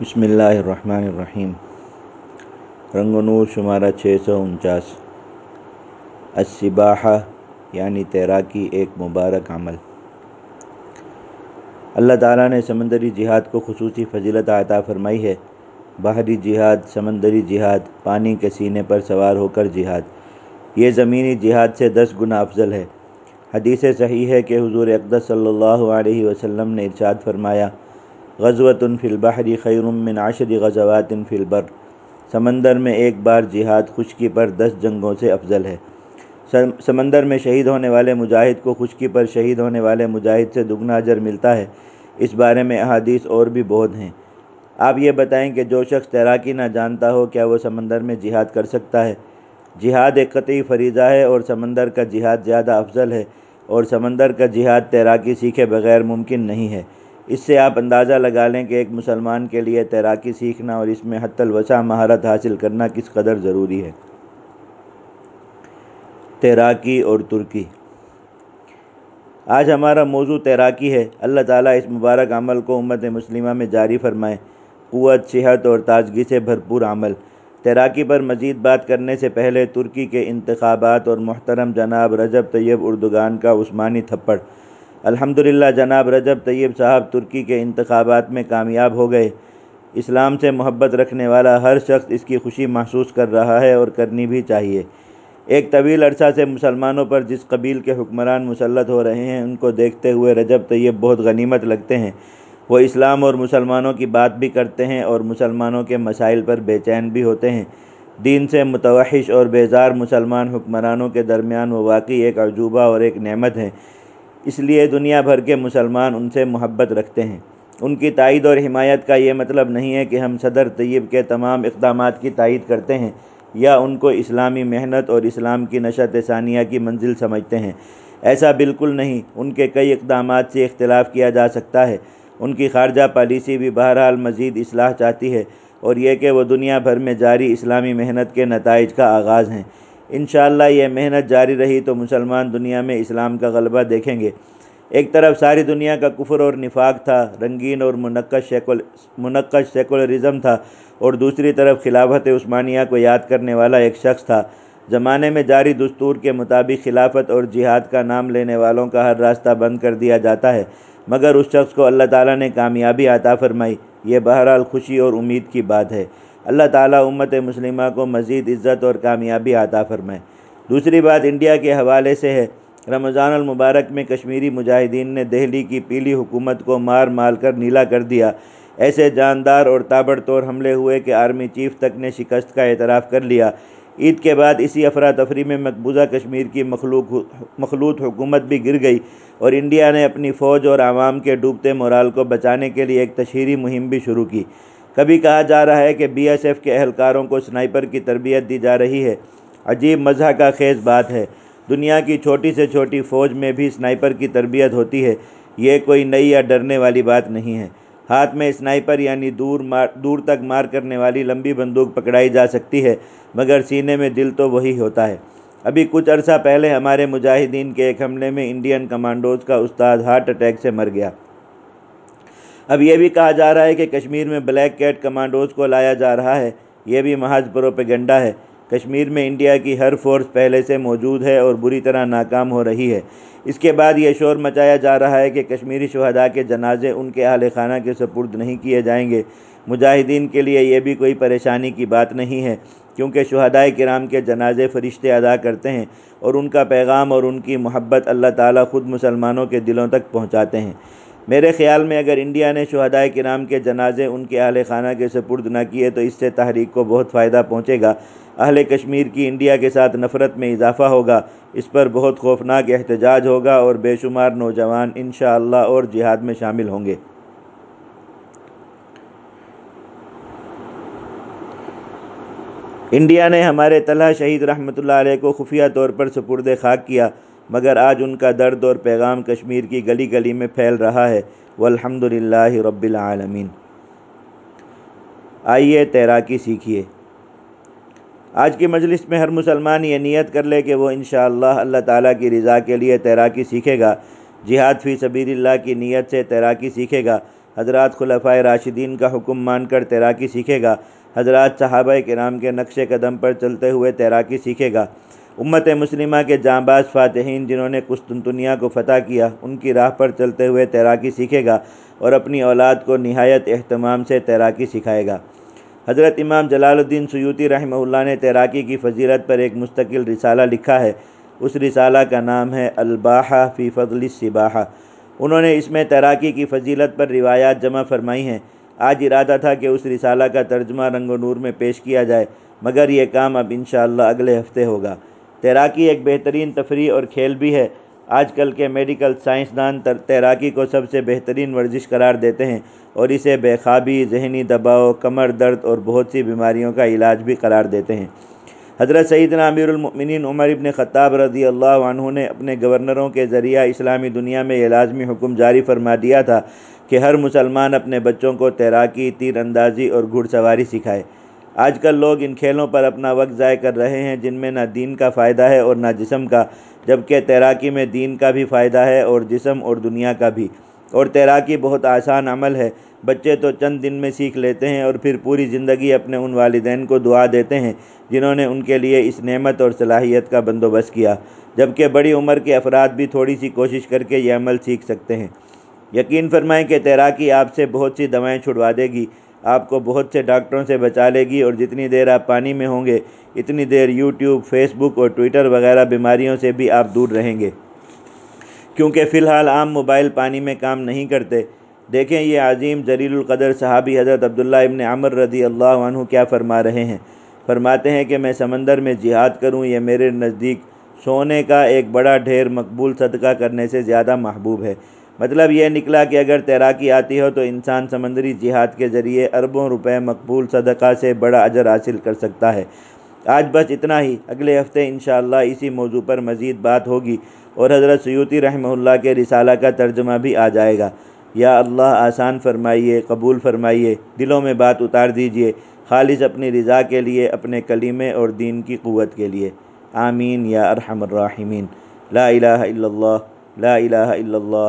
بسم اللہ الرحمن الرحیم۔ رنگ و نور شمارہ چھ سو انچاس۔ السباحہ یعنی تیراکی ایک مبارک عمل۔ اللہ تعالیٰ نے سمندری جہاد کو خصوصی فضیلت عطا فرمائی ہے۔ بحری جہاد، سمندری جہاد، پانی کے سینے پر سوار ہو کر جہاد۔ یہ زمینی جہاد سے دس گنا افضل ہے۔ حدیث صحیح ہے کہ حضور اقدس صلی اللہ علیہ وسلم نے ارشاد فرمایا غزوۃ فی البحر خیر من عشر غزوات فی البر۔ سمندر میں ایک بار جہاد خشکی پر دس جنگوں سے افضل ہے۔ سمندر میں شہید ہونے والے مجاہد کو خشکی پر شہید ہونے والے مجاہد سے دگنا اجر ملتا ہے۔ اس بارے میں احادیث اور بھی بہت ہیں۔ آپ یہ بتائیں کہ جو شخص تیراکی نہ جانتا ہو، کیا وہ سمندر میں جہاد کر سکتا ہے؟ جہاد ایک قطعی فریضہ ہے اور سمندر کا جہاد زیادہ افضل ہے۔ اور سمندر کا جہاد تیراکی سیکھے بغیر ممکن نہیں ہے۔ اس سے آپ اندازہ لگا لیں کہ ایک مسلمان کے لیے تیراکی سیکھنا اور اس میں حت الوسع مہارت حاصل کرنا کس قدر ضروری ہے۔ تیراکی اور ترکی۔ آج ہمارا موضوع تیراکی ہے۔ اللہ تعالیٰ اس مبارک عمل کو امت مسلمہ میں جاری فرمائے۔ قوت، صحت اور تازگی سے بھرپور عمل۔ تیراکی پر مزید بات کرنے سے پہلے ترکی کے انتخابات اور محترم جناب رجب طیب اردگان کا عثمانی تھپڑ۔ الحمدللہ جناب رجب طیب صاحب ترکی کے انتخابات میں کامیاب ہو گئے۔ اسلام سے محبت رکھنے والا ہر شخص اس کی خوشی محسوس کر رہا ہے اور کرنی بھی چاہیے۔ ایک طویل عرصہ سے مسلمانوں پر جس قبیل کے حکمران مسلط ہو رہے ہیں، ان کو دیکھتے ہوئے رجب طیب بہت غنیمت لگتے ہیں۔ وہ اسلام اور مسلمانوں کی بات بھی کرتے ہیں اور مسلمانوں کے مسائل پر بے چین بھی ہوتے ہیں۔ دین سے متوحش اور بیزار مسلمان حکمرانوں کے درمیان وہ واقعی ایک عجوبہ اور ایک نعمت ہیں۔ اس لیے دنیا بھر کے مسلمان ان سے محبت رکھتے ہیں۔ ان کی تائید اور حمایت کا یہ مطلب نہیں ہے کہ ہم صدر طیب کے تمام اقدامات کی تائید کرتے ہیں یا ان کو اسلامی محنت اور اسلام کی نشت ثانیہ کی منزل سمجھتے ہیں۔ ایسا بالکل نہیں۔ ان کے کئی اقدامات سے اختلاف کیا جا سکتا ہے۔ ان کی خارجہ پالیسی بھی بہرحال مزید اصلاح چاہتی ہے اور یہ کہ وہ دنیا بھر میں جاری اسلامی محنت کے نتائج کا آغاز ہیں۔ انشاءاللہ یہ محنت جاری رہی تو مسلمان دنیا میں اسلام کا غلبہ دیکھیں گے۔ ایک طرف ساری دنیا کا کفر اور نفاق تھا، رنگین اور منقش سیکول، منقش سیکولرزم تھا، اور دوسری طرف خلافت عثمانیہ کو یاد کرنے والا ایک شخص تھا۔ زمانے میں جاری دستور کے مطابق خلافت اور جہاد کا نام لینے والوں کا ہر راستہ بند کر دیا جاتا ہے، مگر اس شخص کو اللہ تعالیٰ نے کامیابی عطا فرمائی۔ یہ بہرحال خوشی اور امید کی بات ہے۔ اللہ تعالیٰ امت مسلمہ کو مزید عزت اور کامیابی عطا فرمائے۔ دوسری بات انڈیا کے حوالے سے ہے، رمضان المبارک میں کشمیری مجاہدین نے دہلی کی پیلی حکومت کو مار مال کر نیلا کر دیا۔ ایسے جاندار اور تابڑ توڑ حملے ہوئے کہ آرمی چیف تک نے شکست کا اعتراف کر لیا۔ عید کے بعد اسی افراتفری میں مقبوضہ کشمیر کی مخلوق مخلوط حکومت بھی گر گئی اور انڈیا نے اپنی فوج اور عوام کے ڈوبتے مورال کو بچانے کے لیے ایک تشہیری مہم بھی شروع کی۔ کبھی کہا جا رہا ہے کہ بی ایس ایف کے اہلکاروں کو سنائپر کی تربیت دی جا رہی ہے۔ عجیب مزہ کا خیز بات ہے۔ دنیا کی چھوٹی سے چھوٹی فوج میں بھی سنائپر کی تربیت ہوتی ہے۔ یہ کوئی نئی یا ڈرنے والی بات نہیں ہے۔ ہاتھ میں سنائپر یعنی دور مار، دور تک مار کرنے والی لمبی بندوق پکڑائی جا سکتی ہے، مگر سینے میں دل تو وہی ہوتا ہے۔ ابھی کچھ عرصہ پہلے ہمارے مجاہدین کے ایک حملے میں انڈین کمانڈوز کا استاد ہارٹ اٹیک سے مر گیا۔ اب یہ بھی کہا جا رہا ہے کہ کشمیر میں بلیک کیٹ کمانڈوز کو لایا جا رہا ہے۔ یہ بھی محض پروپیگنڈا ہے۔ کشمیر میں انڈیا کی ہر فورس پہلے سے موجود ہے اور بری طرح ناکام ہو رہی ہے۔ اس کے بعد یہ شور مچایا جا رہا ہے کہ کشمیری شہداء کے جنازے ان کے اہل خانہ کے سپرد نہیں کیے جائیں گے۔ مجاہدین کے لیے یہ بھی کوئی پریشانی کی بات نہیں ہے، کیونکہ شہداء کرام کے جنازے فرشتے ادا کرتے ہیں اور ان کا پیغام اور ان کی محبت اللہ تعالیٰ خود مسلمانوں کے دلوں تک پہنچاتے ہیں۔ میرے خیال میں اگر انڈیا نے شہداء کرام کے جنازے ان کے اہل خانہ کے سپرد نہ کیے تو اس سے تحریک کو بہت فائدہ پہنچے گا۔ اہل کشمیر کی انڈیا کے ساتھ نفرت میں اضافہ ہوگا۔ اس پر بہت خوفناک احتجاج ہوگا اور بے شمار نوجوان انشاءاللہ اور جہاد میں شامل ہوں گے۔ انڈیا نے ہمارے طلحہ شہید رحمۃ اللہ علیہ کو خفیہ طور پر سپرد خاک کیا۔ مگر آج ان کا درد اور پیغام کشمیر کی گلی گلی میں پھیل رہا ہے۔ والحمد للہ رب العالمین۔ آئیے تیراکی سیکھیے۔ آج کی مجلس میں ہر مسلمان یہ نیت کر لے کہ وہ انشاءاللہ اللہ تعالیٰ کی رضا کے لیے تیراکی سیکھے گا۔ جہاد فی سبیل اللہ کی نیت سے تیراکی سیکھے گا۔ حضرات خلفۂ راشدین کا حکم مان کر تیراکی سیکھے گا۔ حضرات صحابہ کرام کے نقش قدم پر چلتے ہوئے تیراکی سیکھے گا۔ امت مسلمہ کے جاں باز فاتحین جنہوں نے قسطنطنیہ کو فتح کیا، ان کی راہ پر چلتے ہوئے تیراکی سیکھے گا اور اپنی اولاد کو نہایت اہتمام سے تیراکی سکھائے گا۔ حضرت امام جلال الدین سیوطی رحمہ اللہ نے تیراکی کی فضیلت پر ایک مستقل رسالہ لکھا ہے۔ اس رسالہ کا نام ہے الباحہ فی فضل السباحہ۔ انہوں نے اس میں تیراکی کی فضیلت پر روایات جمع فرمائی ہیں۔ آج ارادہ تھا کہ اس رسالہ کا ترجمہ رنگ و نور میں پیش کیا جائے، مگر یہ کام اب انشاءاللہ اگلے ہفتے ہوگا۔ تیراکی ایک بہترین تفریح اور کھیل بھی ہے۔ آج کل کے میڈیکل سائنسدان تیراکی کو سب سے بہترین ورزش قرار دیتے ہیں اور اسے بے خوابی، ذہنی دباؤ، کمر درد اور بہت سی بیماریوں کا علاج بھی قرار دیتے ہیں۔ حضرت سیدنا امیر المؤمنین عمر ابن خطاب رضی اللہ عنہ نے اپنے گورنروں کے ذریعہ اسلامی دنیا میں یہ لازمی حکم جاری فرما دیا تھا کہ ہر مسلمان اپنے بچوں کو تیراکی تیر اندازی اور گھڑ سواری سکھائے۔ آج کل لوگ ان کھیلوں پر اپنا وقت ضائع کر رہے ہیں، جن میں نہ دین کا فائدہ ہے اور نہ جسم کا، جبکہ تیراکی میں دین کا بھی فائدہ ہے اور جسم اور دنیا کا بھی۔ اور تیراکی بہت آسان عمل ہے۔ بچے تو چند دن میں سیکھ لیتے ہیں اور پھر پوری زندگی اپنے ان والدین کو دعا دیتے ہیں، جنہوں نے ان کے لیے اس نعمت اور صلاحیت کا بندوبست کیا۔ جبکہ بڑی عمر کے افراد بھی تھوڑی سی کوشش کر کے یہ عمل سیکھ سکتے ہیں۔ یقین فرمائیں کہ تیراکی آپ سے بہت سی دوائیں چھڑوا دے گی۔ آپ کو بہت سے ڈاکٹروں سے بچا لے گی اور جتنی دیر آپ پانی میں ہوں گے، اتنی دیر یوٹیوب فیس بک اور ٹویٹر وغیرہ بیماریوں سے بھی آپ دور رہیں گے۔ کیونکہ فی الحال عام موبائل پانی میں کام نہیں کرتے۔ دیکھیں یہ عظیم جلیل القدر صحابی حضرت عبداللہ ابن عمر رضی اللہ عنہ کیا فرما رہے ہیں۔ فرماتے ہیں کہ میں سمندر میں جہاد کروں، یہ میرے نزدیک سونے کا ایک بڑا ڈھیر مقبول صدقہ کرنے سے زیادہ محبوب ہے۔ مطلب یہ نکلا کہ اگر تیراکی آتی ہو تو انسان سمندری جہاد کے ذریعے اربوں روپے مقبول صدقہ سے بڑا اجر حاصل کر سکتا ہے۔ آج بس اتنا ہی۔ اگلے ہفتے انشاءاللہ اسی موضوع پر مزید بات ہوگی اور حضرت سیوتی رحمہ اللہ کے رسالہ کا ترجمہ بھی آ جائے گا۔ یا اللہ آسان فرمائیے، قبول فرمائیے، دلوں میں بات اتار دیجیے خالص اپنی رضا کے لیے، اپنے کلیمے اور دین کی قوت کے لیے۔ آمین یا ارحم الراحمین۔ لا الہ الا اللہ، لا الہ الا اللہ۔